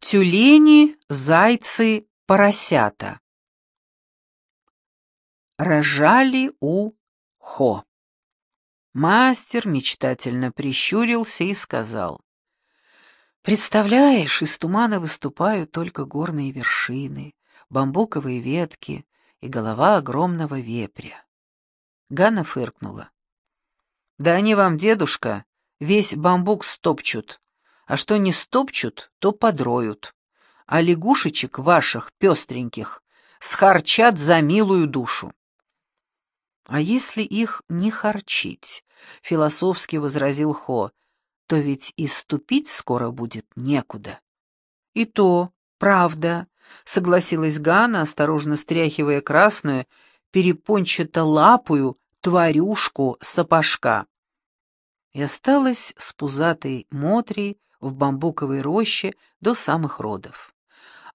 Тюлени, зайцы, поросята. Рожали у Хо. Мастер мечтательно прищурился и сказал. «Представляешь, из тумана выступают только горные вершины, бамбуковые ветки и голова огромного вепря». Ганна фыркнула. «Да они вам, дедушка, весь бамбук стопчут, а что не стопчут, то подроют. А лягушечек ваших, пестреньких, схарчат за милую душу. А если их не харчить, философски возразил Хо, то ведь и ступить скоро будет некуда. И то, правда, согласилась Гана, осторожно стряхивая красную, перепончато-лапую тварюшку сапожка. И осталась с пузатой Мотри в бамбуковой роще до самых родов.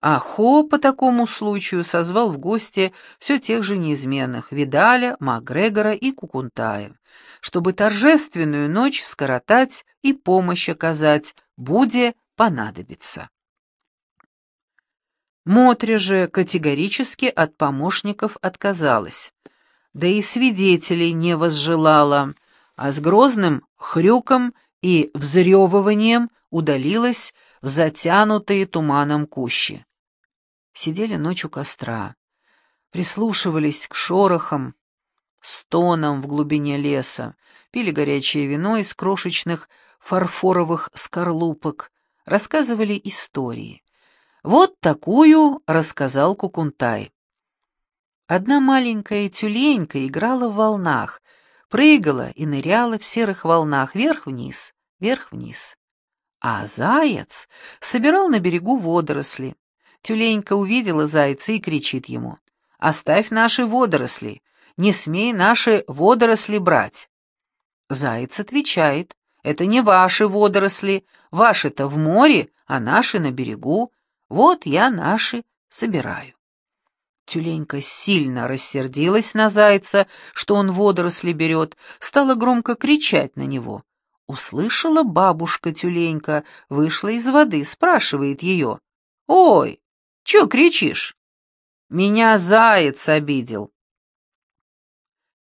А Хо по такому случаю созвал в гости все тех же неизменных Видаля, Макгрегора и Кукунтая, чтобы торжественную ночь скоротать и помощь оказать, буде понадобится. Мотри же категорически от помощников отказалась, да и свидетелей не возжелала, а с грозным хрюком и взрёвыванием удалилась в затянутые туманом кущи. Сидели ночью костра, прислушивались к шорохам, стонам в глубине леса, пили горячее вино из крошечных фарфоровых скорлупок, рассказывали истории. Вот такую рассказал Кукунтай. Одна маленькая тюленька играла в волнах, прыгала и ныряла в серых волнах вверх-вниз, вверх-вниз. А заяц собирал на берегу водоросли. Тюленька увидела зайца и кричит ему. «Оставь наши водоросли! Не смей наши водоросли брать!» Заяц отвечает. «Это не ваши водоросли. Ваши-то в море, а наши на берегу. Вот я наши собираю». Тюленька сильно рассердилась на зайца, что он водоросли берет, стала громко кричать на него. Услышала бабушка-тюленька, вышла из воды, спрашивает ее. «Ой, чё кричишь?» «Меня заяц обидел».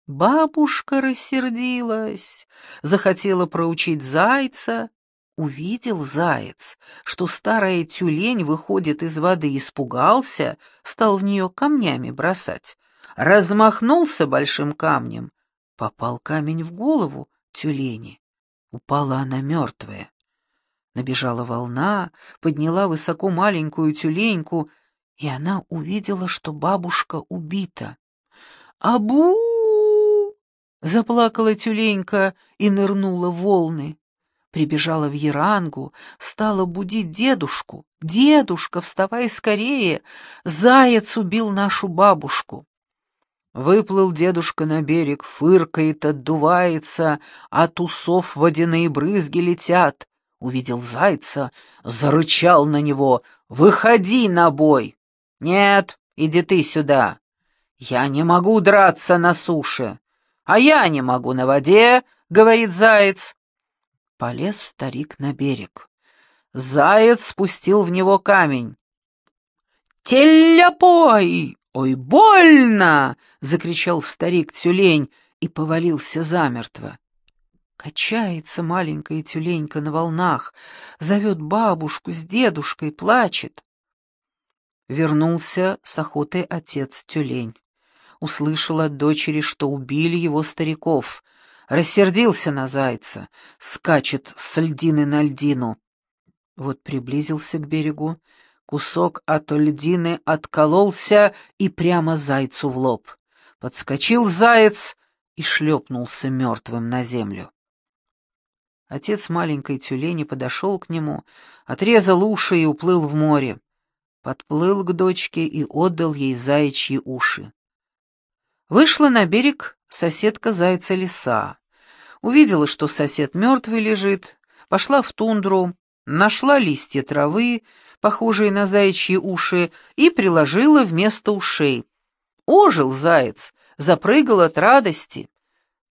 Бабушка рассердилась, захотела проучить зайца. Увидел заяц, что старая тюлень выходит из воды, испугался, стал в нее камнями бросать. Размахнулся большим камнем. Попал камень в голову тюлени. Упала она мертвая. Набежала волна, подняла высоко маленькую тюленьку, и она увидела, что бабушка убита. «Абу!» — заплакала тюленька и нырнула в волны. Прибежала в Ярангу, стала будить дедушку. «Дедушка, вставай скорее! Заяц убил нашу бабушку!» Выплыл дедушка на берег, фыркает, отдувается, от усов водяные брызги летят. Увидел зайца, зарычал на него. «Выходи на бой!» «Нет, иди ты сюда!» «Я не могу драться на суше!» «А я не могу на воде!» — говорит заяц. Полез старик на берег. Заяц спустил в него камень. «Теляпой!» «Ой, больно!» — закричал старик-тюлень и повалился замертво. Качается маленькая тюленька на волнах, зовет бабушку с дедушкой, плачет. Вернулся с охоты отец-тюлень. Услышал от дочери, что убили его стариков. Рассердился на зайца, скачет с льдины на льдину. Вот приблизился к берегу, Кусок от льдины откололся и прямо зайцу в лоб. Подскочил заяц и шлепнулся мертвым на землю. Отец маленькой тюлени подошел к нему, отрезал уши и уплыл в море. Подплыл к дочке и отдал ей заячьи уши. Вышла на берег соседка зайца лиса. Увидела, что сосед мертвый лежит, пошла в тундру, нашла листья травы, похожие на заячьи уши, и приложила вместо ушей. Ожил заяц, запрыгал от радости.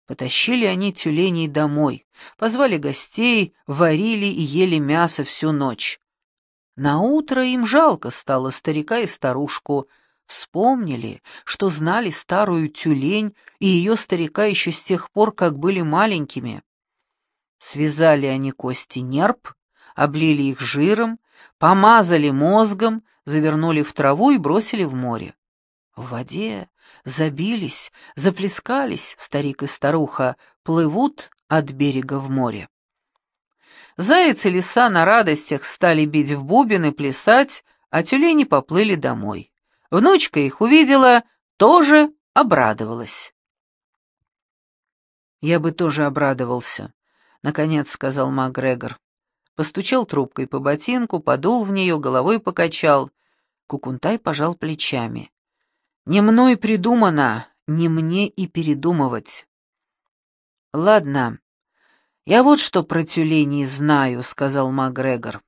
Потащили они тюленей домой, позвали гостей, варили и ели мясо всю ночь. Наутро им жалко стало старика и старушку. Вспомнили, что знали старую тюлень и ее старика еще с тех пор, как были маленькими. Связали они кости нерп, облили их жиром, помазали мозгом, завернули в траву и бросили в море. В воде забились, заплескались старик и старуха, плывут от берега в море. Заяц и лиса на радостях стали бить в бубен и плясать, а тюлени поплыли домой. Внучка их увидела, тоже обрадовалась. «Я бы тоже обрадовался», — наконец сказал Макгрегор. Постучал трубкой по ботинку, подул в нее, головой покачал. Кукунтай пожал плечами. «Не мной придумано, не мне и передумывать». «Ладно, «Я вот что про тюленей знаю», — сказал Макгрегор.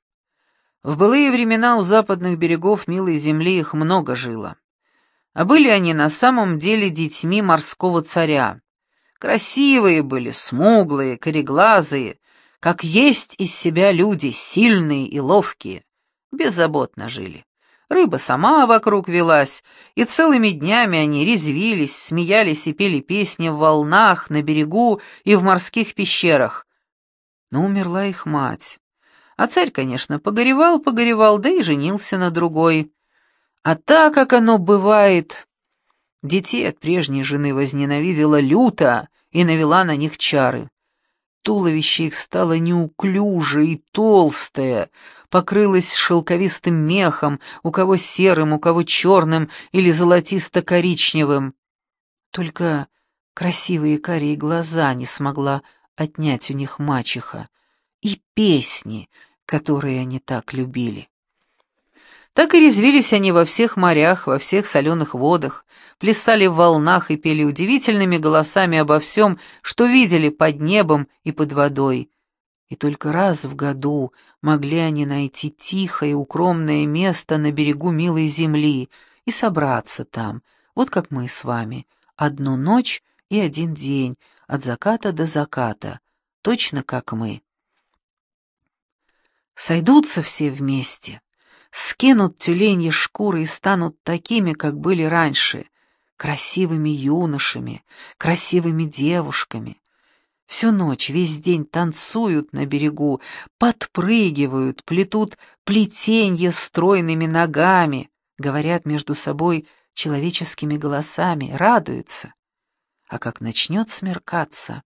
«В былые времена у западных берегов милой земли их много жило. А были они на самом деле детьми морского царя. Красивые были, смуглые, кореглазые, как есть из себя люди, сильные и ловкие. Беззаботно жили. Рыба сама вокруг велась, и целыми днями они резвились, смеялись и пели песни в волнах, на берегу и в морских пещерах. Но умерла их мать. А царь, конечно, погоревал, погоревал, да и женился на другой. А так, как оно бывает, детей от прежней жены возненавидела люто и навела на них чары. Туловище их стало неуклюжее и толстое, покрылось шелковистым мехом, у кого серым, у кого черным или золотисто-коричневым. Только красивые карие глаза не смогла отнять у них мачеха, и песни, которые они так любили. Так и резвились они во всех морях, во всех соленых водах, плясали в волнах и пели удивительными голосами обо всем, что видели под небом и под водой. И только раз в году могли они найти тихое укромное место на берегу милой земли и собраться там, вот как мы с вами, одну ночь и один день, от заката до заката, точно как мы. Сойдутся все вместе, скинут тюленьи шкуры и станут такими, как были раньше, красивыми юношами, красивыми девушками. Всю ночь, весь день танцуют на берегу, подпрыгивают, плетут плетенье стройными ногами, говорят между собой человеческими голосами, радуются. А как начнет смеркаться,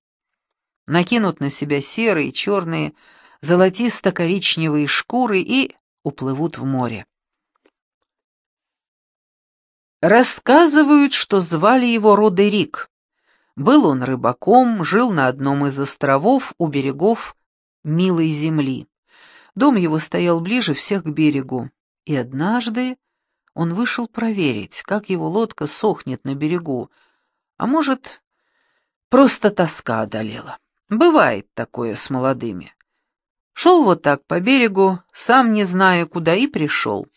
накинут на себя серые, черные, золотисто-коричневые шкуры и уплывут в море. Рассказывают, что звали его Родерик. Был он рыбаком, жил на одном из островов у берегов милой земли. Дом его стоял ближе всех к берегу, и однажды он вышел проверить, как его лодка сохнет на берегу, а может, просто тоска одолела. Бывает такое с молодыми. Шел вот так по берегу, сам не зная, куда и пришел.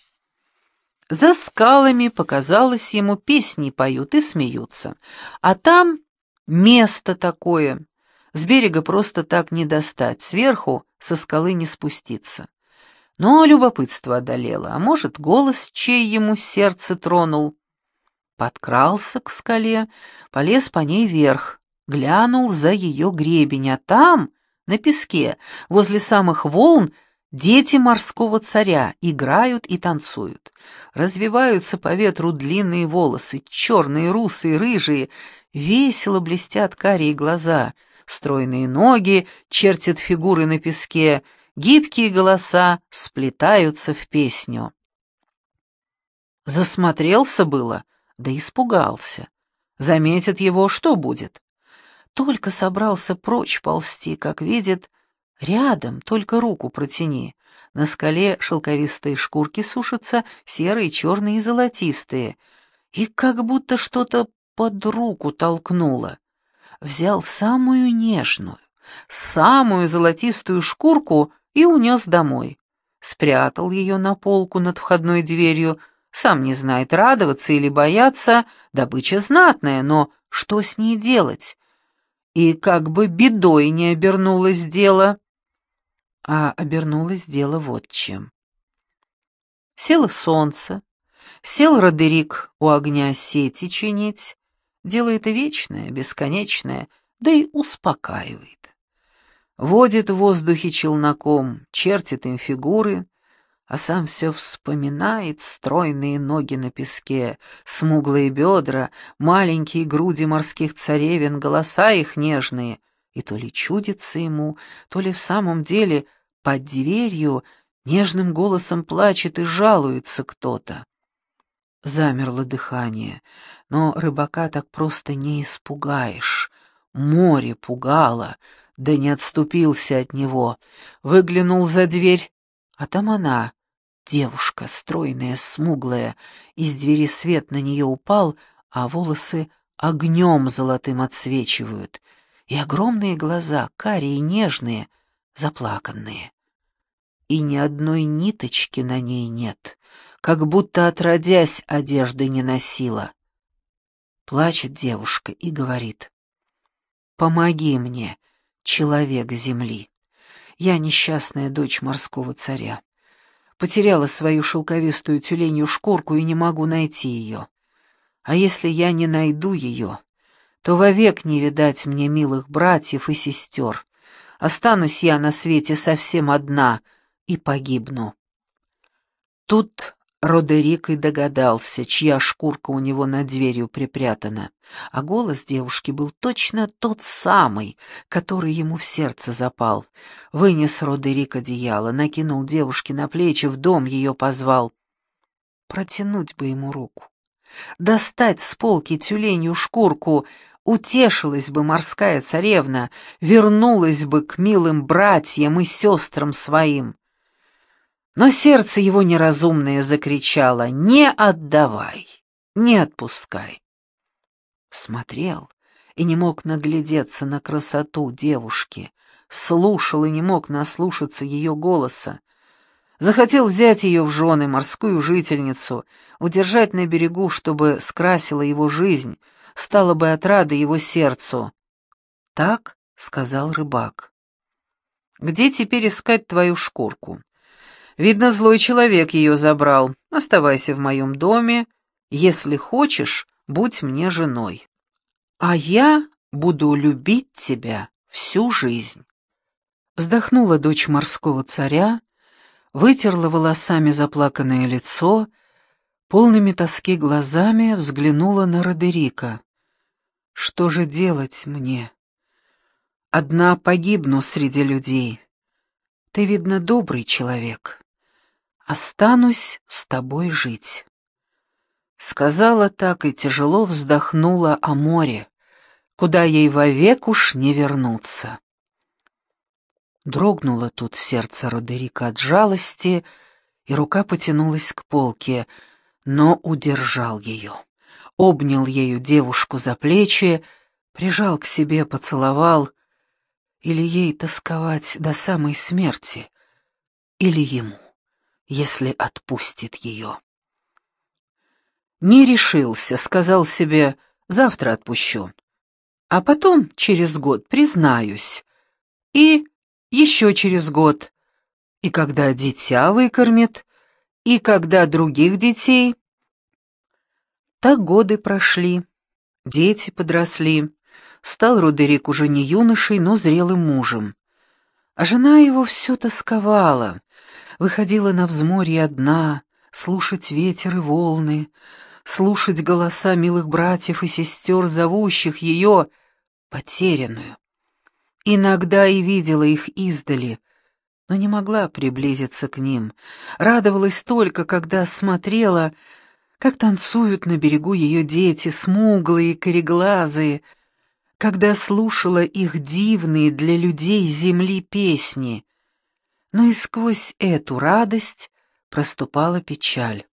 За скалами, показалось ему, песни поют и смеются. А там место такое. С берега просто так не достать, сверху со скалы не спуститься. Но любопытство одолело, а может, голос чей ему сердце тронул. Подкрался к скале, полез по ней вверх, глянул за ее гребень, а там на песке, возле самых волн, дети морского царя играют и танцуют. Развиваются по ветру длинные волосы, черные, русые, рыжие, весело блестят карие глаза, стройные ноги чертят фигуры на песке, гибкие голоса сплетаются в песню. Засмотрелся было, да испугался. Заметит его, что будет? Только собрался прочь ползти, как видит, рядом, только руку протяни. На скале шелковистые шкурки сушатся, серые, черные и золотистые. И как будто что-то под руку толкнуло. Взял самую нежную, самую золотистую шкурку и унес домой. Спрятал ее на полку над входной дверью, сам не знает, радоваться или бояться, добыча знатная, но что с ней делать? И как бы бедой не обернулось дело. А обернулось дело вот чем. Село солнце, сел Родерик у огня сети чинить. Дело это вечное, бесконечное, да и успокаивает. Водит в воздухе челноком, чертит им фигуры, а сам все вспоминает стройные ноги на песке, смуглые бедра, маленькие груди морских царевин, голоса их нежные, и то ли чудится ему, то ли в самом деле под дверью Нежным голосом плачет и жалуется кто-то. Замерло дыхание, но рыбака так просто не испугаешь. Море пугало, да не отступился от него. Выглянул за дверь, а там она, девушка, стройная, смуглая. Из двери свет на нее упал, а волосы огнем золотым отсвечивают. И огромные глаза, карие нежные, заплаканные и ни одной ниточки на ней нет, как будто отродясь одежды не носила. Плачет девушка и говорит, «Помоги мне, человек земли. Я несчастная дочь морского царя. Потеряла свою шелковистую тюленью шкурку и не могу найти ее. А если я не найду ее, то вовек не видать мне милых братьев и сестер. Останусь я на свете совсем одна, и погибну. Тут Родерик и догадался, чья шкурка у него над дверью припрятана, а голос девушки был точно тот самый, который ему в сердце запал. Вынес Родерик одеяло, накинул девушке на плечи, в дом ее позвал. Протянуть бы ему руку, достать с полки тюленью шкурку, утешилась бы морская царевна, вернулась бы к милым братьям и сестрам своим. Но сердце его неразумное закричало «Не отдавай, не отпускай». Смотрел и не мог наглядеться на красоту девушки, слушал и не мог наслушаться ее голоса. Захотел взять ее в жены, морскую жительницу, удержать на берегу, чтобы скрасила его жизнь, стала бы отрада его сердцу. «Так», — сказал рыбак. «Где теперь искать твою шкурку?» Видно, злой человек ее забрал. Оставайся в моем доме. Если хочешь, будь мне женой. А я буду любить тебя всю жизнь. Вздохнула дочь морского царя, вытерла волосами заплаканное лицо, полными тоски глазами взглянула на Родерика. Что же делать мне? Одна погибну среди людей. Ты, видно, добрый человек останусь с тобой жить». Сказала так и тяжело вздохнула о море, куда ей вовек уж не вернуться. Дрогнуло тут сердце Родерика от жалости, и рука потянулась к полке, но удержал ее. Обнял ею девушку за плечи, прижал к себе, поцеловал. Или ей тосковать до самой смерти, или ему если отпустит ее. Не решился, сказал себе, завтра отпущу. А потом, через год, признаюсь. И еще через год. И когда дитя выкормит, и когда других детей. Так годы прошли, дети подросли. Стал Родерик уже не юношей, но зрелым мужем. А жена его все тосковала, выходила на взморье одна, слушать ветер и волны, слушать голоса милых братьев и сестер, зовущих ее, потерянную. Иногда и видела их издали, но не могла приблизиться к ним. Радовалась только, когда смотрела, как танцуют на берегу ее дети, смуглые, кореглазые, когда слушала их дивные для людей земли песни, но и сквозь эту радость проступала печаль.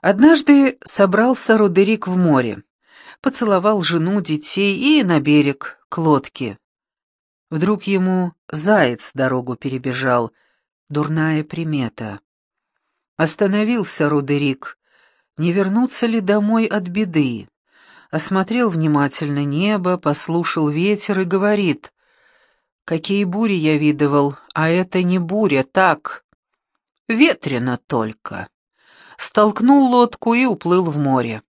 Однажды собрался Родерик в море, поцеловал жену, детей и на берег, к лодке. Вдруг ему заяц дорогу перебежал, дурная примета. Остановился Родерик, не вернуться ли домой от беды. Осмотрел внимательно небо, послушал ветер и говорит, Какие бури я видывал, а это не буря, так. ветрено только. Столкнул лодку и уплыл в море.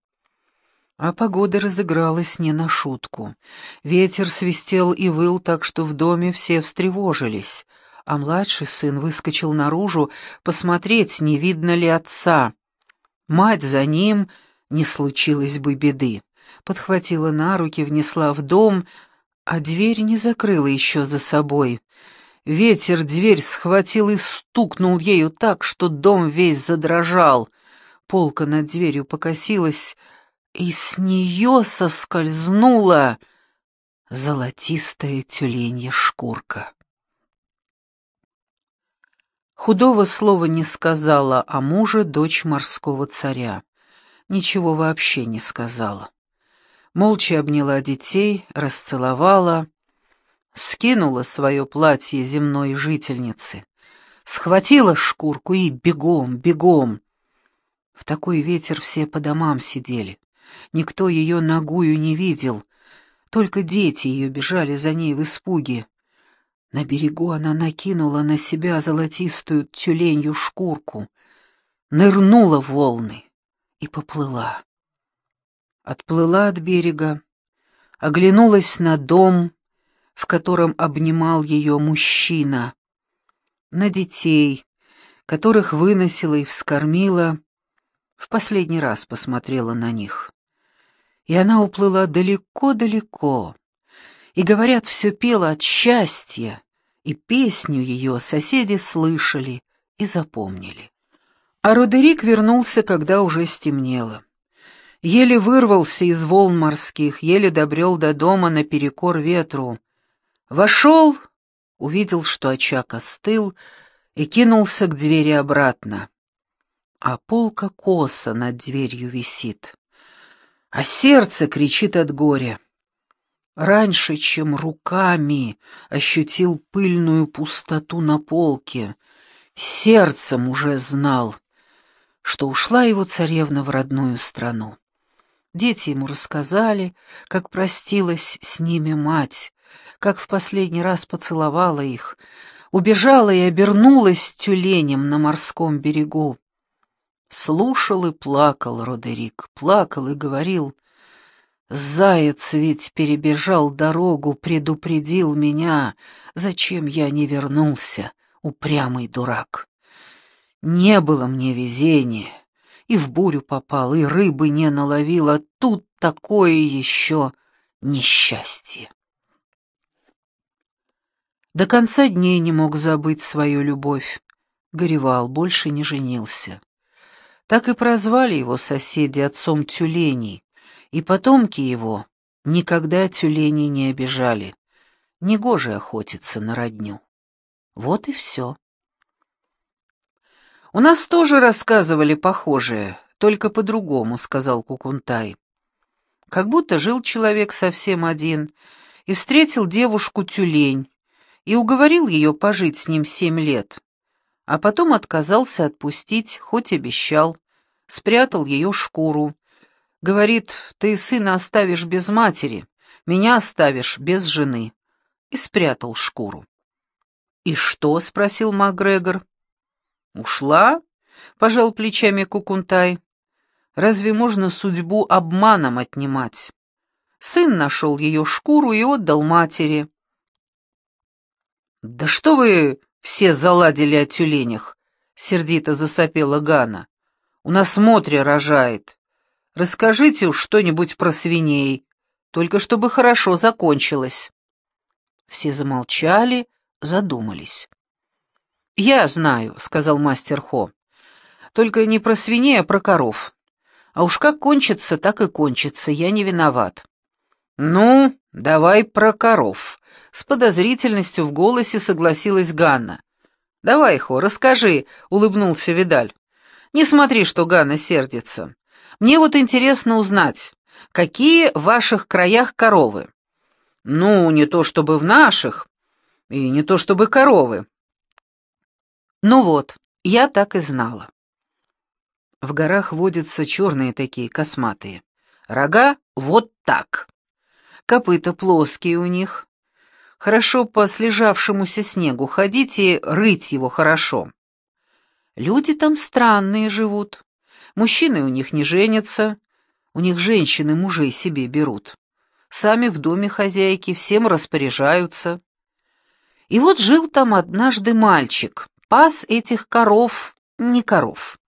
А погода разыгралась не на шутку. Ветер свистел и выл так, что в доме все встревожились, а младший сын выскочил наружу посмотреть, не видно ли отца. Мать за ним, не случилось бы беды. Подхватила на руки, внесла в дом, а дверь не закрыла еще за собой. Ветер дверь схватил и стукнул ею так, что дом весь задрожал. Полка над дверью покосилась, и с нее соскользнула золотистая тюленья шкурка. Худого слова не сказала о муже дочь морского царя. Ничего вообще не сказала. Молча обняла детей, расцеловала, скинула свое платье земной жительницы, схватила шкурку и бегом, бегом. В такой ветер все по домам сидели. Никто ее ногую не видел, только дети ее бежали за ней в испуге. На берегу она накинула на себя золотистую тюленью шкурку, нырнула в волны и поплыла. Отплыла от берега, оглянулась на дом, в котором обнимал ее мужчина, на детей, которых выносила и вскормила, в последний раз посмотрела на них и она уплыла далеко-далеко. И, говорят, все пела от счастья, и песню ее соседи слышали и запомнили. А Родерик вернулся, когда уже стемнело. Еле вырвался из волн морских, еле добрел до дома наперекор ветру. Вошел, увидел, что очаг остыл, и кинулся к двери обратно. А полка коса над дверью висит а сердце кричит от горя. Раньше, чем руками ощутил пыльную пустоту на полке, сердцем уже знал, что ушла его царевна в родную страну. Дети ему рассказали, как простилась с ними мать, как в последний раз поцеловала их, убежала и обернулась тюленем на морском берегу. Слушал и плакал Родерик, плакал и говорил, «Заяц ведь перебежал дорогу, предупредил меня, зачем я не вернулся, упрямый дурак. Не было мне везения, и в бурю попал, и рыбы не наловил, а тут такое еще несчастье». До конца дней не мог забыть свою любовь, горевал, больше не женился. Так и прозвали его соседи отцом тюленей, и потомки его никогда тюленей не обижали. Негоже охотиться на родню. Вот и все. «У нас тоже рассказывали похожее, только по-другому», — сказал Кукунтай. Как будто жил человек совсем один и встретил девушку-тюлень и уговорил ее пожить с ним семь лет а потом отказался отпустить, хоть обещал, спрятал ее шкуру. Говорит, ты сына оставишь без матери, меня оставишь без жены. И спрятал шкуру. «И что?» — спросил Макгрегор. «Ушла?» — пожал плечами Кукунтай. «Разве можно судьбу обманом отнимать?» Сын нашел ее шкуру и отдал матери. «Да что вы все заладили о тюленях, сердито засопела Гана. У нас Мотри рожает. Расскажите уж что-нибудь про свиней, только чтобы хорошо закончилось. Все замолчали, задумались. «Я знаю», — сказал мастер Хо. «Только не про свиней, а про коров. А уж как кончится, так и кончится, я не виноват». «Ну, давай про коров», с подозрительностью в голосе согласилась Ганна. «Давай, Хо, расскажи», — улыбнулся Видаль. «Не смотри, что Ганна сердится. Мне вот интересно узнать, какие в ваших краях коровы?» «Ну, не то чтобы в наших, и не то чтобы коровы». «Ну вот, я так и знала». В горах водятся черные такие, косматые. Рога вот так. Копыта плоские у них, Хорошо по слежавшемуся снегу ходить и рыть его хорошо. Люди там странные живут. Мужчины у них не женятся, у них женщины мужей себе берут. Сами в доме хозяйки, всем распоряжаются. И вот жил там однажды мальчик, пас этих коров, не коров.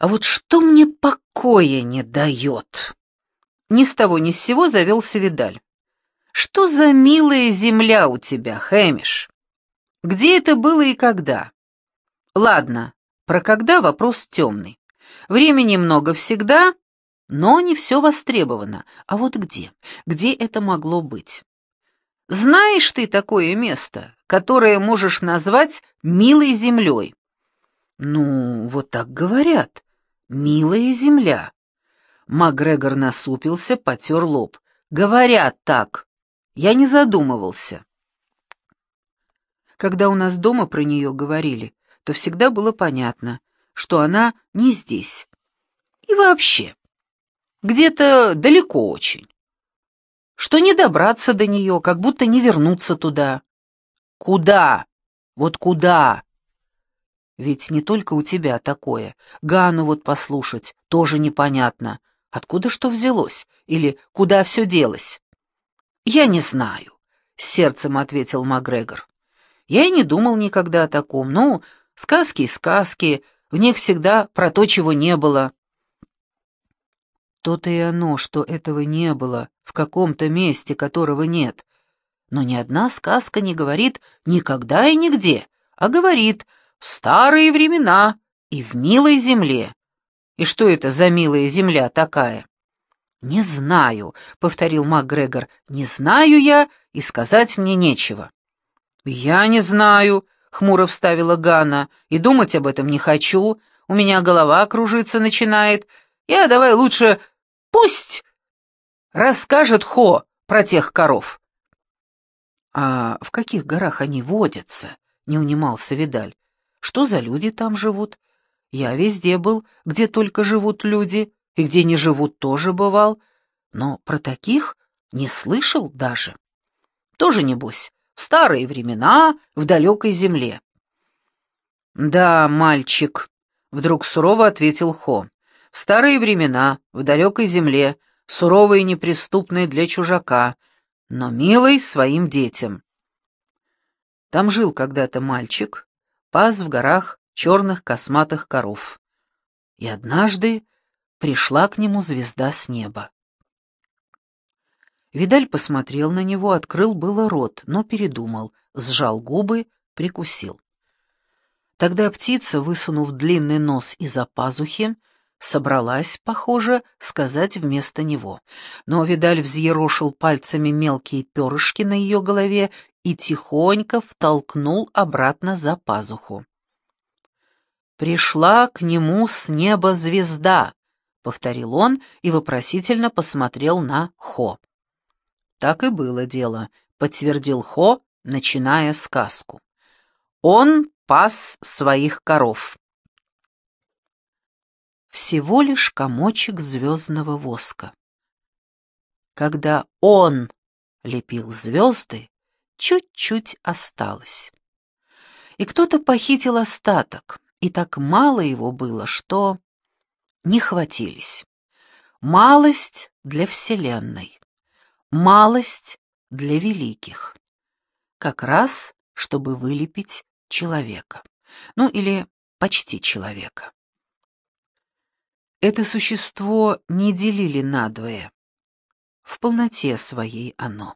А вот что мне покоя не дает? Ни с того ни с сего завелся Видаль. Что за милая земля у тебя, Хэмиш? Где это было и когда? Ладно, про когда вопрос темный. Времени много всегда, но не все востребовано. А вот где? Где это могло быть? Знаешь ты такое место, которое можешь назвать «милой землей»? Ну, вот так говорят. «Милая земля». Макгрегор насупился, потер лоб. «Говорят так. Я не задумывался. Когда у нас дома про нее говорили, то всегда было понятно, что она не здесь. И вообще, где-то далеко очень. Что не добраться до нее, как будто не вернуться туда. Куда? Вот куда? Ведь не только у тебя такое. Гану вот послушать тоже непонятно. Откуда что взялось? Или куда все делось? «Я не знаю», — сердцем ответил Макгрегор. «Я и не думал никогда о таком. Ну, сказки и сказки, в них всегда про то, чего не было». То-то и оно, что этого не было, в каком-то месте, которого нет. Но ни одна сказка не говорит «никогда и нигде», а говорит «в старые времена и в милой земле». И что это за милая земля такая? «Не знаю», — повторил МакГрегор, — «не знаю я, и сказать мне нечего». «Я не знаю», — хмуро вставила Ганна, — «и думать об этом не хочу, у меня голова кружиться начинает. Я давай лучше пусть расскажет Хо про тех коров». «А в каких горах они водятся?» — не унимался Видаль. «Что за люди там живут? Я везде был, где только живут люди» и где не живут тоже бывал, но про таких не слышал даже. Тоже, небось, в старые времена, в далекой земле. «Да, мальчик», — вдруг сурово ответил Хо, — «в старые времена, в далекой земле, суровые и неприступные для чужака, но милый своим детям». Там жил когда-то мальчик, пас в горах черных косматых коров. И однажды пришла к нему звезда с неба. Видаль посмотрел на него, открыл было рот, но передумал, сжал губы, прикусил. Тогда птица, высунув длинный нос из-за пазухи, собралась, похоже, сказать вместо него. Но Видаль взъерошил пальцами мелкие перышки на ее голове и тихонько втолкнул обратно за пазуху. Пришла к нему с неба звезда, повторил он и вопросительно посмотрел на Хо. Так и было дело, подтвердил Хо, начиная сказку. Он пас своих коров. Всего лишь комочек звездного воска. Когда он лепил звезды, чуть-чуть осталось. И кто-то похитил остаток, и так мало его было, что не хватились. Малость для Вселенной, малость для великих. Как раз, чтобы вылепить человека. Ну или почти человека. Это существо не делили надвое. В полноте своей оно.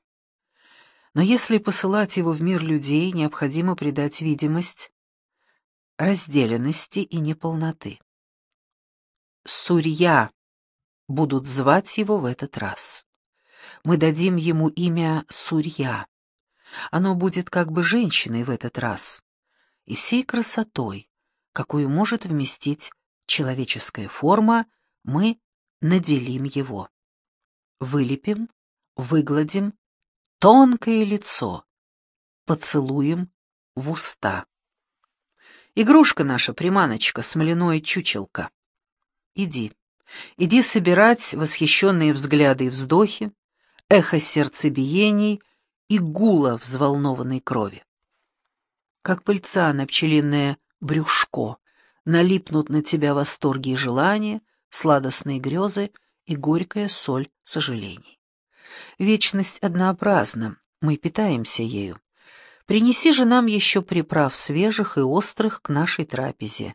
Но если посылать его в мир людей, необходимо придать видимость разделенности и неполноты. Сурья будут звать его в этот раз. Мы дадим ему имя Сурья. Оно будет как бы женщиной в этот раз, и всей красотой, какую может вместить человеческая форма, мы наделим его. Вылепим, выгладим тонкое лицо, поцелуем в уста. Игрушка наша, приманочка, смоляное чучелка. Иди. Иди собирать восхищенные взгляды и вздохи, эхо сердцебиений и гула взволнованной крови. Как пыльца на пчелиное брюшко, налипнут на тебя восторги и желания, сладостные грезы и горькая соль сожалений. Вечность однообразна, мы питаемся ею. Принеси же нам еще приправ свежих и острых к нашей трапезе.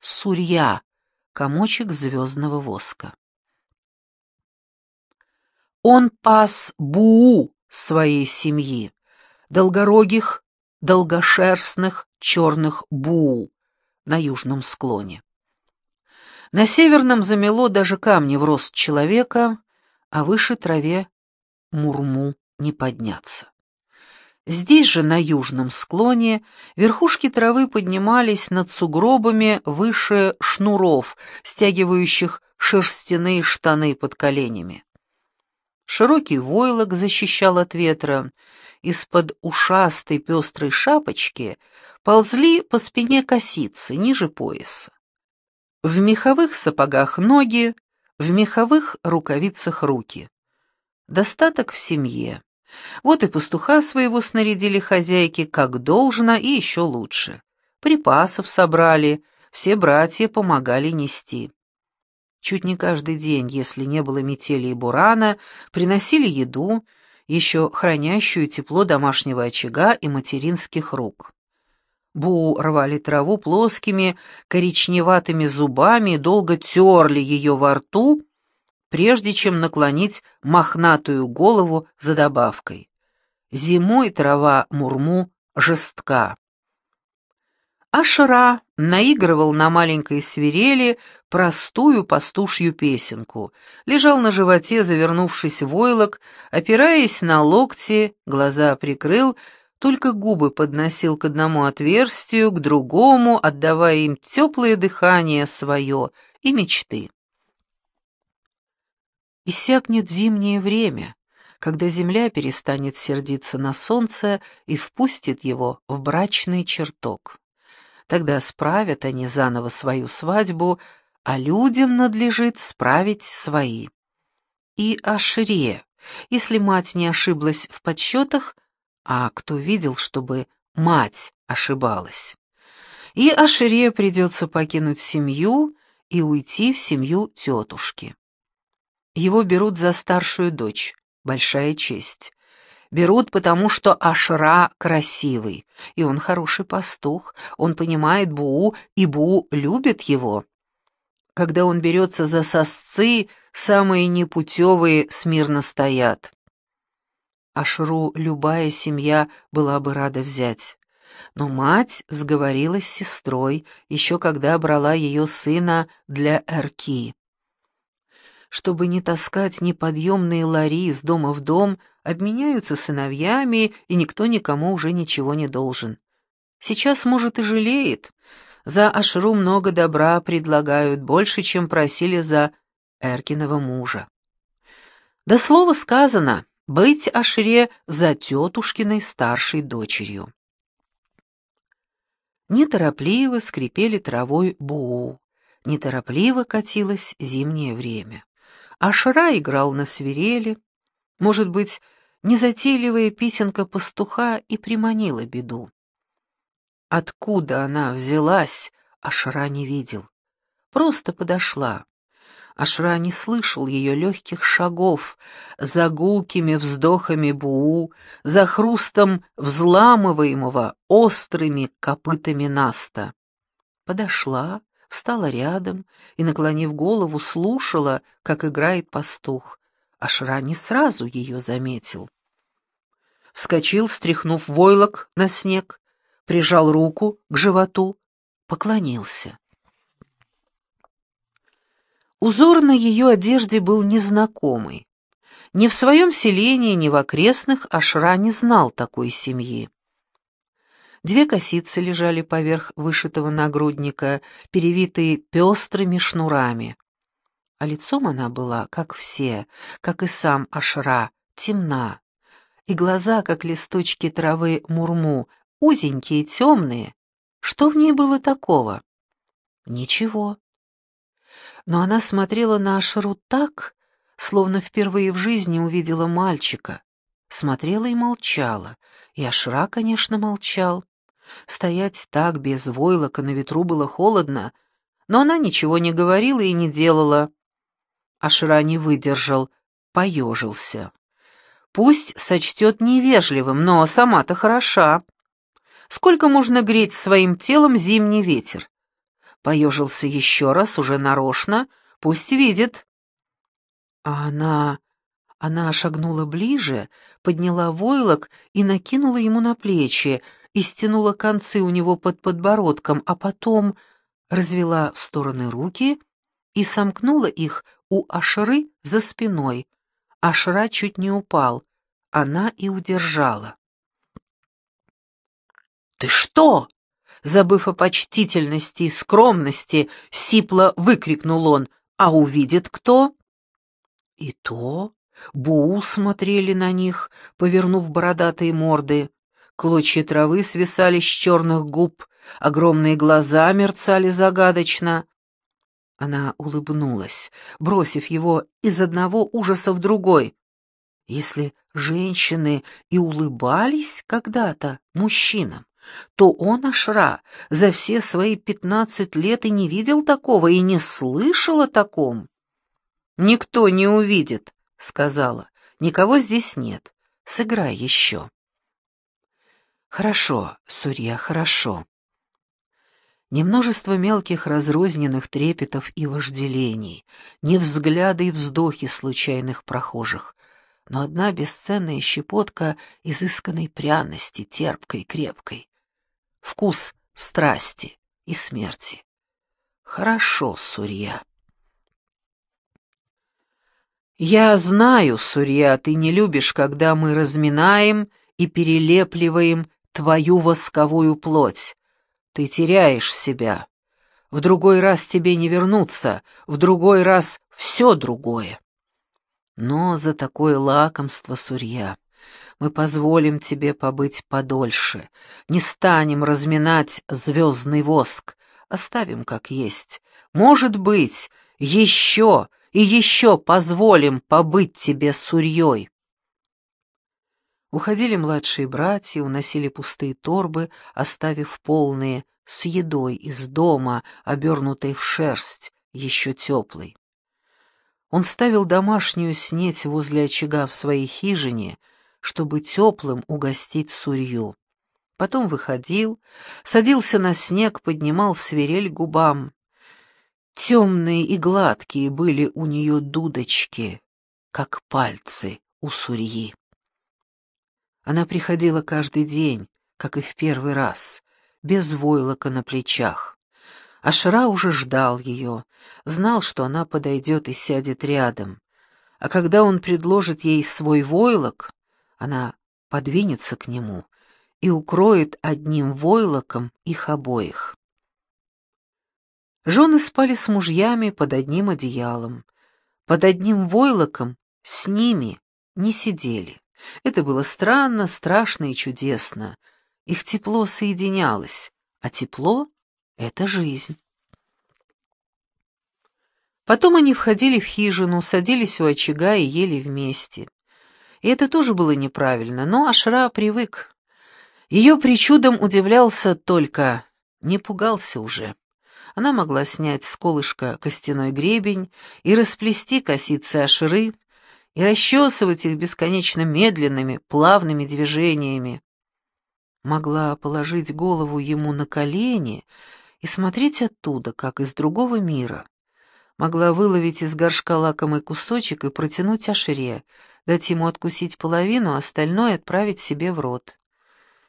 Сурья, комочек звездного воска. Он пас Буу своей семьи, долгорогих, долгошерстных, черных Буу на южном склоне. На северном замело даже камни в рост человека, а выше траве мурму не подняться. Здесь же, на южном склоне, верхушки травы поднимались над сугробами выше шнуров, стягивающих шерстяные штаны под коленями. Широкий войлок защищал от ветра. Из-под ушастой пестрой шапочки ползли по спине косицы, ниже пояса. В меховых сапогах ноги, в меховых рукавицах руки. Достаток в семье. Вот и пастуха своего снарядили хозяйки как должно и еще лучше. Припасов собрали, все братья помогали нести. Чуть не каждый день, если не было метели и бурана, приносили еду, еще хранящую тепло домашнего очага и материнских рук. Бу рвали траву плоскими, коричневатыми зубами и долго терли ее во рту, прежде чем наклонить мохнатую голову за добавкой. Зимой трава мурму жестка. Ашра наигрывал на маленькой свирели простую пастушью песенку, лежал на животе, завернувшись в войлок, опираясь на локти, глаза прикрыл, только губы подносил к одному отверстию, к другому, отдавая им теплое дыхание свое и мечты. Иссякнет зимнее время, когда земля перестанет сердиться на солнце и впустит его в брачный чертог. Тогда справят они заново свою свадьбу, а людям надлежит справить свои. И о если мать не ошиблась в подсчетах, а кто видел, чтобы мать ошибалась? И Ашире придется покинуть семью и уйти в семью тетушки. Его берут за старшую дочь, большая честь. Берут, потому что Ашра красивый, и он хороший пастух, он понимает Буу, и Буу любит его. Когда он берется за сосцы, самые непутевые смирно стоят. Ашру любая семья была бы рада взять. Но мать сговорилась с сестрой, еще когда брала ее сына для Эрки. Чтобы не таскать неподъемные лари из дома в дом, обменяются сыновьями, и никто никому уже ничего не должен. Сейчас, может, и жалеет. За Ашру много добра предлагают, больше, чем просили за Эркиного мужа. Да слово сказано, быть Ашре за тетушкиной старшей дочерью. Неторопливо скрипели травой буу, неторопливо катилось зимнее время. Ашра играл на свирели. Может быть, незатейливая песенка пастуха и приманила беду. Откуда она взялась, Ашра не видел. Просто подошла. Ашра не слышал ее легких шагов, за гулкими вздохами Буу, за хрустом взламываемого острыми копытами Наста. Подошла, встала рядом и, наклонив голову, слушала, как играет пастух. Ашра не сразу ее заметил. Вскочил, стряхнув войлок на снег, прижал руку к животу, поклонился. Узор на ее одежде был незнакомый. Ни в своем селении, ни в окрестных Ашра не знал такой семьи. Две косицы лежали поверх вышитого нагрудника, перевитые пестрыми шнурами. А лицом она была, как все, как и сам Ашра, темна. И глаза, как листочки травы мурму, узенькие, темные. Что в ней было такого? Ничего но она смотрела на Ашру так, словно впервые в жизни увидела мальчика. Смотрела и молчала, и Ашра, конечно, молчал. Стоять так без войлока на ветру было холодно, но она ничего не говорила и не делала. Ашра не выдержал, поежился. Пусть сочтет невежливым, но сама-то хороша. Сколько можно греть своим телом зимний ветер? Поежился еще раз, уже нарочно, пусть видит. А она... Она шагнула ближе, подняла войлок и накинула ему на плечи, и стянула концы у него под подбородком, а потом развела в стороны руки и сомкнула их у Ашры за спиной. Ашра чуть не упал, она и удержала. «Ты что?» Забыв о почтительности и скромности, сипло выкрикнул он. «А увидит кто?» И то Буу смотрели на них, повернув бородатые морды. Клочья травы свисали с черных губ, огромные глаза мерцали загадочно. Она улыбнулась, бросив его из одного ужаса в другой. Если женщины и улыбались когда-то мужчинам, то он, Ашра, за все свои пятнадцать лет и не видел такого, и не слышал о таком. «Никто не увидит», — сказала. «Никого здесь нет. Сыграй еще». «Хорошо, Сурья, хорошо». Немножество мелких разрозненных трепетов и вожделений, не взгляды и вздохи случайных прохожих, но одна бесценная щепотка изысканной пряности, терпкой, крепкой. Вкус страсти и смерти. Хорошо, Сурья. «Я знаю, Сурья, ты не любишь, когда мы разминаем и перелепливаем твою восковую плоть. Ты теряешь себя. В другой раз тебе не вернуться, в другой раз все другое. Но за такое лакомство, Сурья, мы позволим тебе побыть подольше, не станем разминать звездный воск, оставим как есть. Может быть, еще и еще позволим побыть тебе сурьей. Уходили младшие братья, уносили пустые торбы, оставив полные, с едой из дома, обернутой в шерсть, еще теплой. Он ставил домашнюю снеть возле очага в своей хижине, чтобы теплым угостить сурью. Потом выходил, садился на снег, поднимал свирель губам. Темные и гладкие были у нее дудочки, как пальцы у сурьи. Она приходила каждый день, как и в первый раз, без войлока на плечах. Ашра уже ждал ее, знал, что она подойдет и сядет рядом. А когда он предложит ей свой войлок, она подвинется к нему и укроет одним войлоком их обоих. Жены спали с мужьями под одним одеялом. Под одним войлоком с ними не сидели. Это было странно, страшно и чудесно. Их тепло соединялось, а тепло — это жизнь. Потом они входили в хижину, садились у очага и ели вместе. И это тоже было неправильно, но Ашра привык. Ее причудом удивлялся только, не пугался уже. Она могла снять с колышка костяной гребень и расплести косицы Ашры, и расчесывать их бесконечно медленными, плавными движениями. Могла положить голову ему на колени и смотреть оттуда, как из другого мира. Могла выловить из горшка лакомый кусочек и протянуть Ашре, дать ему откусить половину, а остальное отправить себе в рот.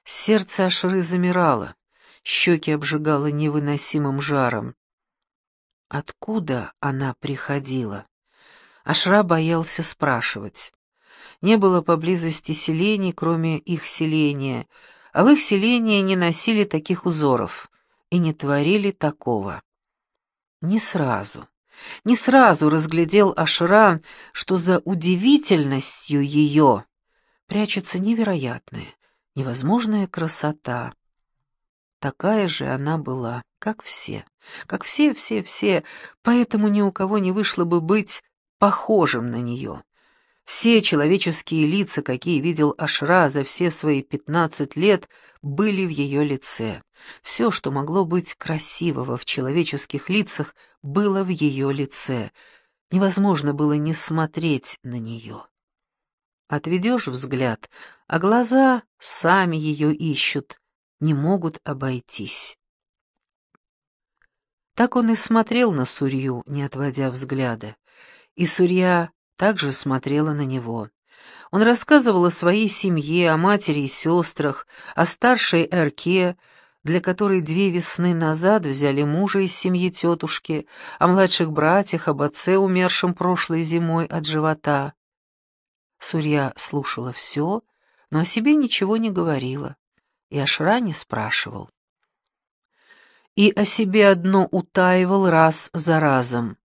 Сердце Ашры замирало, щеки обжигало невыносимым жаром. Откуда она приходила? Ашра боялся спрашивать. Не было поблизости селений, кроме их селения, а в их селении не носили таких узоров и не творили такого. Не сразу, не сразу разглядел Ашра, что за удивительностью ее прячется невероятная, невозможная красота. Такая же она была, как все, как все-все-все, поэтому ни у кого не вышло бы быть похожим на нее. Все человеческие лица, какие видел Ашра за все свои пятнадцать лет, были в ее лице. Все, что могло быть красивого в человеческих лицах, было в ее лице. Невозможно было не смотреть на нее. Отведешь взгляд, а глаза сами ее ищут, не могут обойтись. Так он и смотрел на Сурью, не отводя взгляда. И Сурья также смотрела на него. Он рассказывал о своей семье, о матери и сестрах, о старшей Эрке, для которой две весны назад взяли мужа из семьи тетушки, о младших братьях, об отце, умершем прошлой зимой от живота. Сурья слушала все, но о себе ничего не говорила, и Ашра не спрашивал. И о себе одно утаивал раз за разом,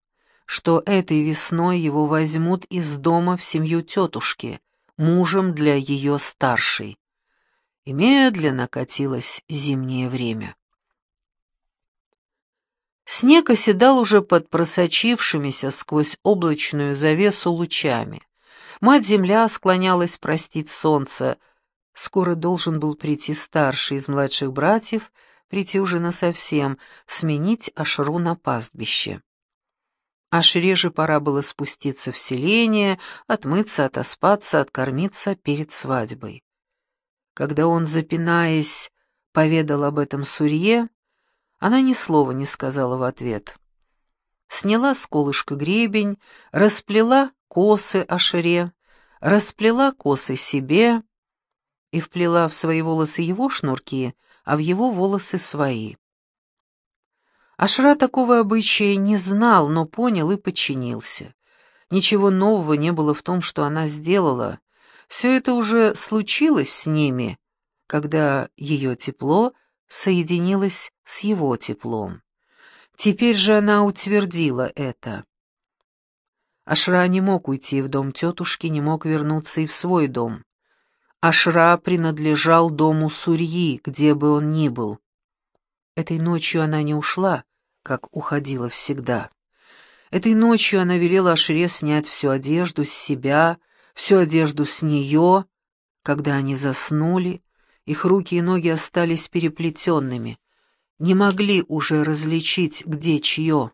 что этой весной его возьмут из дома в семью тетушки, мужем для ее старшей. И медленно катилось зимнее время. Снег оседал уже под просочившимися сквозь облачную завесу лучами. Мать-Земля склонялась простить солнце. Скоро должен был прийти старший из младших братьев, прийти уже насовсем, сменить Ашру на пастбище. Аж реже пора было спуститься в селение, отмыться, отоспаться, откормиться перед свадьбой. Когда он, запинаясь, поведал об этом Сурье, она ни слова не сказала в ответ. Сняла с колышка гребень, расплела косы Ашире, расплела косы себе и вплела в свои волосы его шнурки, а в его волосы свои. Ашра такого обычая не знал, но понял и подчинился. Ничего нового не было в том, что она сделала. Все это уже случилось с ними, когда ее тепло соединилось с его теплом. Теперь же она утвердила это. Ашра не мог уйти в дом тетушки, не мог вернуться и в свой дом. Ашра принадлежал дому Сурьи, где бы он ни был. Этой ночью она не ушла, как уходила всегда. Этой ночью она велела Ашре снять всю одежду с себя, всю одежду с нее. Когда они заснули, их руки и ноги остались переплетенными, не могли уже различить, где чье.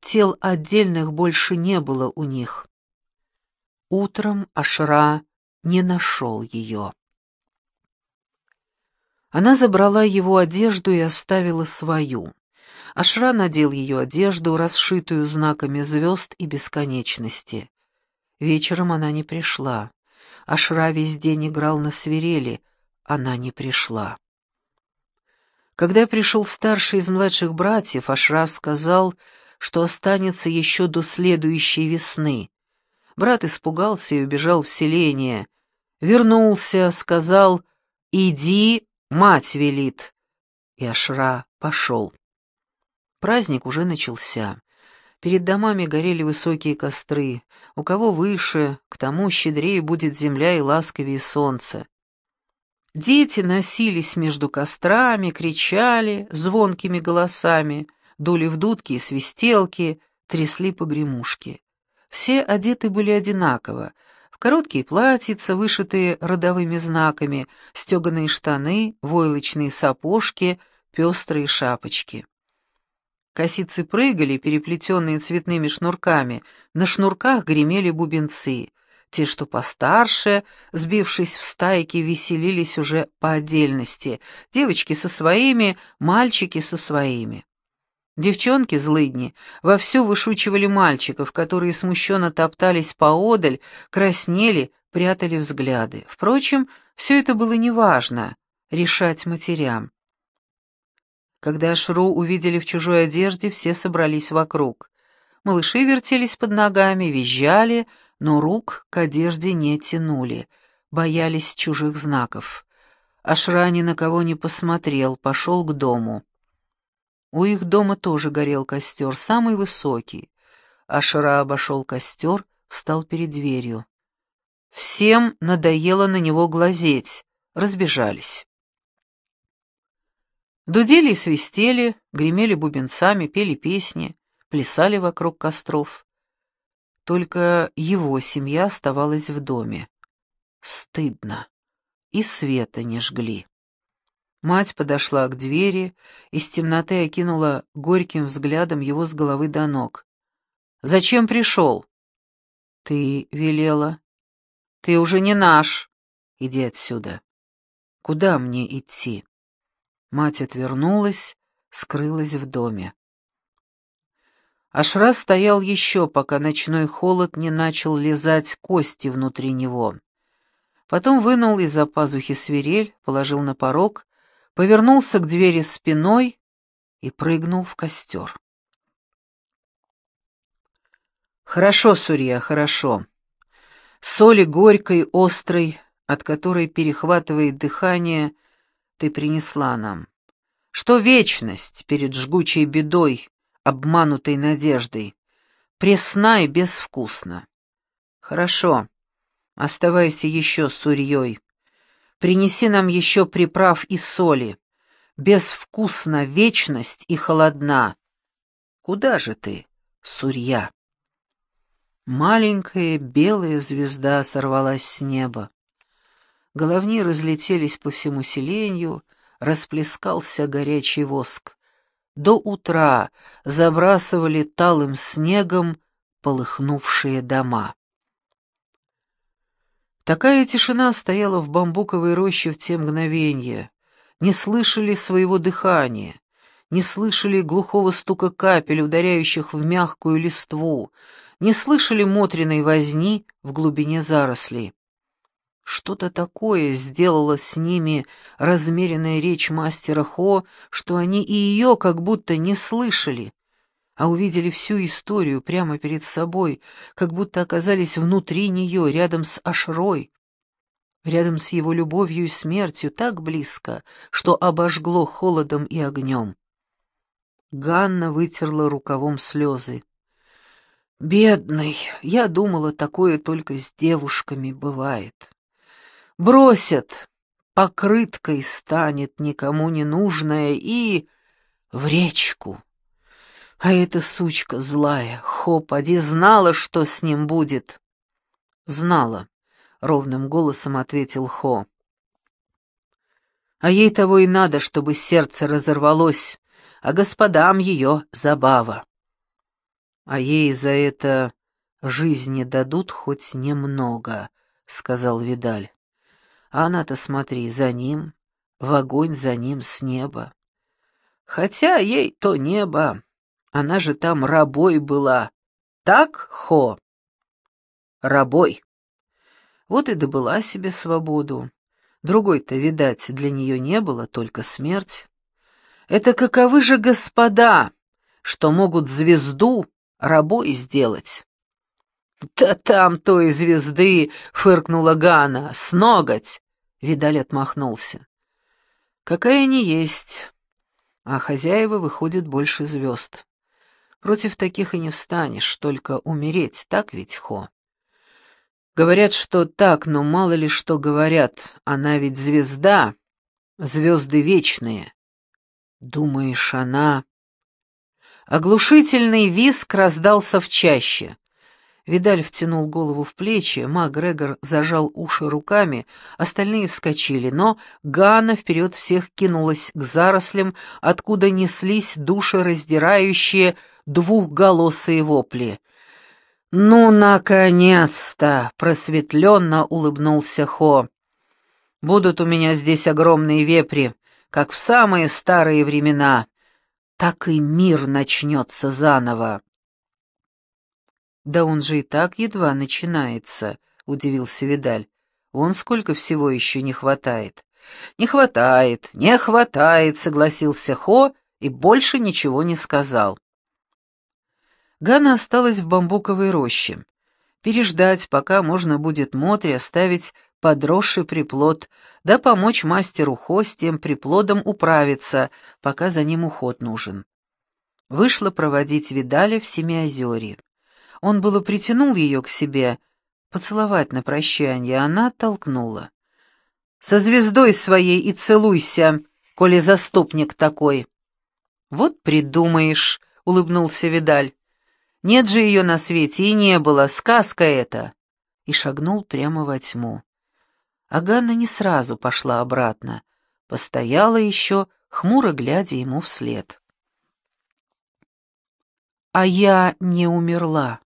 Тел отдельных больше не было у них. Утром Ашра не нашел ее. Она забрала его одежду и оставила свою. Ашра надел ее одежду, расшитую знаками звезд и бесконечности. Вечером она не пришла. Ашра весь день играл на свирели, она не пришла. Когда пришел старший из младших братьев, Ашра сказал, что останется еще до следующей весны. Брат испугался и убежал в селение. Вернулся, сказал «Иди, мать велит». И Ашра пошел. Праздник уже начался. Перед домами горели высокие костры. У кого выше, к тому щедрее будет земля и ласковее солнце. Дети носились между кострами, кричали звонкими голосами, дули в дудки и свистелки, трясли погремушки. Все одеты были одинаково, в короткие платьица, вышитые родовыми знаками, стеганые штаны, войлочные сапожки, пестрые шапочки. Косицы прыгали, переплетенные цветными шнурками, на шнурках гремели бубенцы. Те, что постарше, сбившись в стайки, веселились уже по отдельности, девочки со своими, мальчики со своими. Девчонки злыдни вовсю вышучивали мальчиков, которые смущенно топтались поодаль, краснели, прятали взгляды. Впрочем, все это было неважно — решать матерям. Когда Шру увидели в чужой одежде, все собрались вокруг. Малыши вертелись под ногами, визжали, но рук к одежде не тянули, боялись чужих знаков. Ашра ни на кого не посмотрел, пошел к дому. У их дома тоже горел костер, самый высокий. Ашра обошел костер, встал перед дверью. Всем надоело на него глазеть, разбежались. Дудели и свистели, гремели бубенцами, пели песни, плясали вокруг костров. Только его семья оставалась в доме. Стыдно. И света не жгли. Мать подошла к двери, из темноты окинула горьким взглядом его с головы до ног. «Зачем пришел?» «Ты велела». «Ты уже не наш. Иди отсюда». «Куда мне идти?» Мать отвернулась, скрылась в доме. Ашрас стоял еще, пока ночной холод не начал лизать кости внутри него. Потом вынул из-за пазухи свирель, положил на порог, повернулся к двери спиной и прыгнул в костер. «Хорошо, Сурья, хорошо. Соли горькой, острой, от которой перехватывает дыхание, ты принесла нам. Что вечность перед жгучей бедой, обманутой надеждой, пресна и безвкусна. Хорошо, оставайся еще Сурьей. Принеси нам еще приправ и соли. Безвкусна вечность и холодна. Куда же ты, Сурья? Маленькая белая звезда сорвалась с неба. Головни разлетелись по всему селению, расплескался горячий воск. До утра забрасывали талым снегом полыхнувшие дома. Такая тишина стояла в бамбуковой роще в те мгновения. Не слышали своего дыхания, не слышали глухого стука капель, ударяющих в мягкую листву, не слышали Мотриной возни в глубине зарослей. Что-то такое сделала с ними размеренная речь мастера Хо, что они и ее как будто не слышали, а увидели всю историю прямо перед собой, как будто оказались внутри нее, рядом с Ашрой, рядом с его любовью и смертью, так близко, что обожгло холодом и огнем. Ганна вытерла рукавом слезы. «Бедный, я думала, такое только с девушками бывает». Бросят, покрыткой станет никому не нужная и в речку. А эта сучка злая, Хопади, знала, что с ним будет. Знала, — ровным голосом ответил Хо. А ей того и надо, чтобы сердце разорвалось, а господам ее забава. А ей за это жизни дадут хоть немного, — сказал Видаль. А она-то, смотри, за ним, в огонь за ним с неба. Хотя ей то небо, она же там рабой была. Так, Хо? Рабой. Вот и добыла себе свободу. Другой-то, видать, для нее не было, только смерть. Это каковы же господа, что могут звезду рабой сделать? «Да там той звезды!» — фыркнула Гана. «С ноготь!» — Видаль отмахнулся. «Какая не есть. А хозяева выходят больше звезд. Против таких и не встанешь, только умереть, так ведь, Хо?» Говорят, что так, но мало ли что говорят. Она ведь звезда, звезды вечные. Думаешь, она... Оглушительный виск раздался в чаще. Видаль втянул голову в плечи, Макгрегор зажал уши руками, остальные вскочили, но Ганна вперед всех кинулась к зарослям, откуда неслись душераздирающие двухголосые вопли. «Ну, наконец-то!» — просветленно улыбнулся Хо. «Будут у меня здесь огромные вепри, как в самые старые времена. Так и мир начнется заново». «Да он же и так едва начинается», — удивился Видаль. «Вон сколько всего еще не хватает». «Не хватает, не хватает», — согласился Хо и больше ничего не сказал. Гана осталась в бамбуковой роще. Переждать, пока можно будет Мотри оставить подросший приплод, да помочь мастеру Хо с тем приплодом управиться, пока за ним уход нужен. Вышла проводить Видаля в Семиозерье. Он было притянул ее к себе, поцеловать на прощание, она оттолкнула. «Со звездой своей и целуйся, коли заступник такой». «Вот придумаешь», — улыбнулся Видаль. Нет же ее на свете и не было, сказка это!» И шагнул прямо во тьму. А Ганна не сразу пошла обратно, постояла еще, хмуро глядя ему вслед. А я не умерла.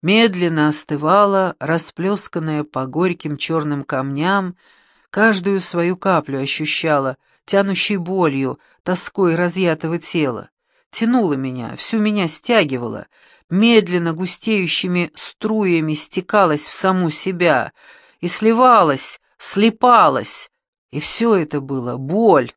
Медленно остывала, расплесканная по горьким черным камням, каждую свою каплю ощущала, тянущей болью, тоской разъятого тела. Тянула меня, всю меня стягивала, медленно густеющими струями стекалась в саму себя и сливалась, слепалась, и все это было боль.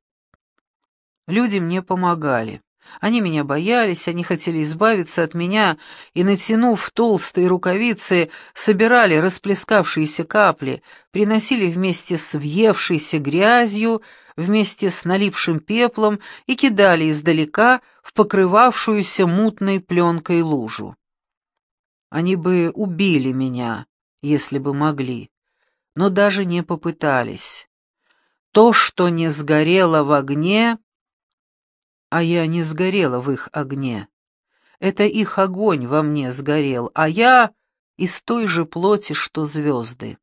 Люди мне помогали. Они меня боялись, они хотели избавиться от меня и, натянув толстые рукавицы, собирали расплескавшиеся капли, приносили вместе с въевшейся грязью, вместе с налипшим пеплом и кидали издалека в покрывавшуюся мутной пленкой лужу. Они бы убили меня, если бы могли, но даже не попытались. То, что не сгорело в огне, а я не сгорела в их огне. Это их огонь во мне сгорел, а я из той же плоти, что звезды.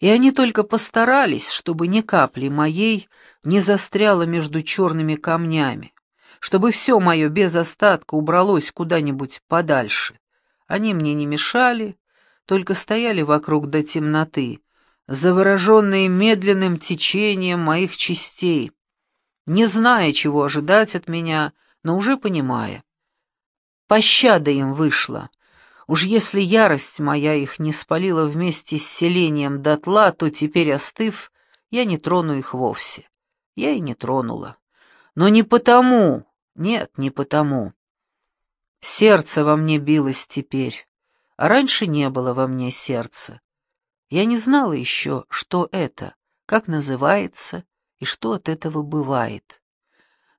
И они только постарались, чтобы ни капли моей не застряло между черными камнями, чтобы все мое без остатка убралось куда-нибудь подальше. Они мне не мешали, только стояли вокруг до темноты, завороженные медленным течением моих частей, не зная, чего ожидать от меня, но уже понимая. Пощада им вышла. Уж если ярость моя их не спалила вместе с селением дотла, то теперь, остыв, я не трону их вовсе. Я и не тронула. Но не потому, нет, не потому. Сердце во мне билось теперь, а раньше не было во мне сердца. Я не знала еще, что это, как называется и что от этого бывает.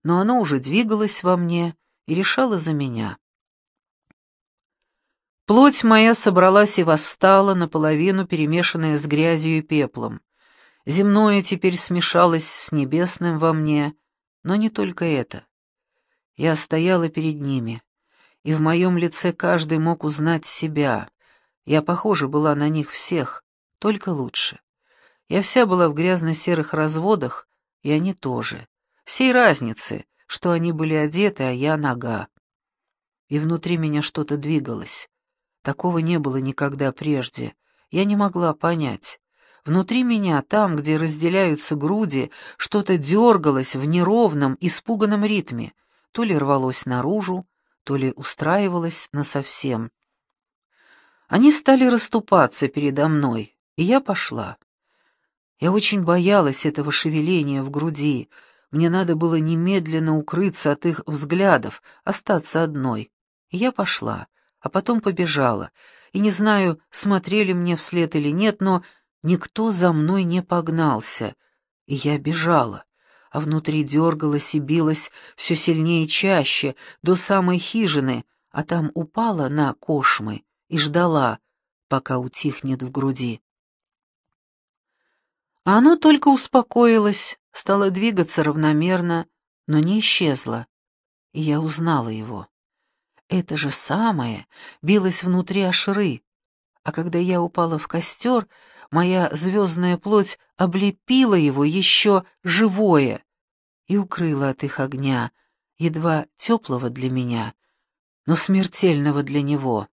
Но оно уже двигалось во мне и решало за меня. Плоть моя собралась и восстала, наполовину перемешанная с грязью и пеплом. Земное теперь смешалось с небесным во мне, но не только это. Я стояла перед ними, и в моем лице каждый мог узнать себя. Я похожа была на них всех, только лучше. Я вся была в грязно-серых разводах, и они тоже. Всей разницы, что они были одеты, а я нога. И внутри меня что-то двигалось. Такого не было никогда прежде. Я не могла понять. Внутри меня, там, где разделяются груди, что-то дергалось в неровном, испуганном ритме, то ли рвалось наружу, то ли устраивалось насовсем. Они стали расступаться передо мной, и я пошла. Я очень боялась этого шевеления в груди. Мне надо было немедленно укрыться от их взглядов, остаться одной. И я пошла, а потом побежала. И не знаю, смотрели мне вслед или нет, но никто за мной не погнался. И я бежала, а внутри дергалась и билась все сильнее и чаще, до самой хижины, а там упала на кошмы и ждала, пока утихнет в груди. А оно только успокоилось, стало двигаться равномерно, но не исчезло. И я узнала его. Это же самое билось внутри Ашры, а когда я упала в костер, моя звездная плоть облепила его еще живое и укрыла от их огня, едва теплого для меня, но смертельного для него.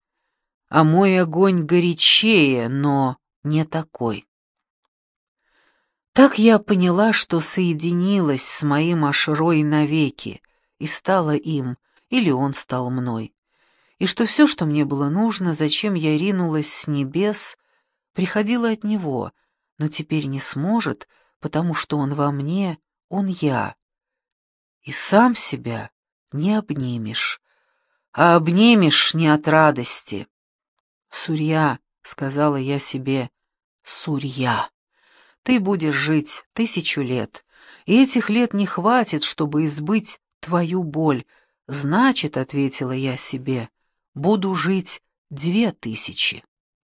А мой огонь горячее, но не такой. Так я поняла, что соединилась с моим Ашрой навеки и стала им, или он стал мной, и что все, что мне было нужно, зачем я ринулась с небес, приходило от него, но теперь не сможет, потому что он во мне, он я. И сам себя не обнимешь, а обнимешь не от радости. «Сурья», — сказала я себе, — «сурья». Ты будешь жить тысячу лет, и этих лет не хватит, чтобы избыть твою боль. Значит, — ответила я себе, — буду жить две тысячи.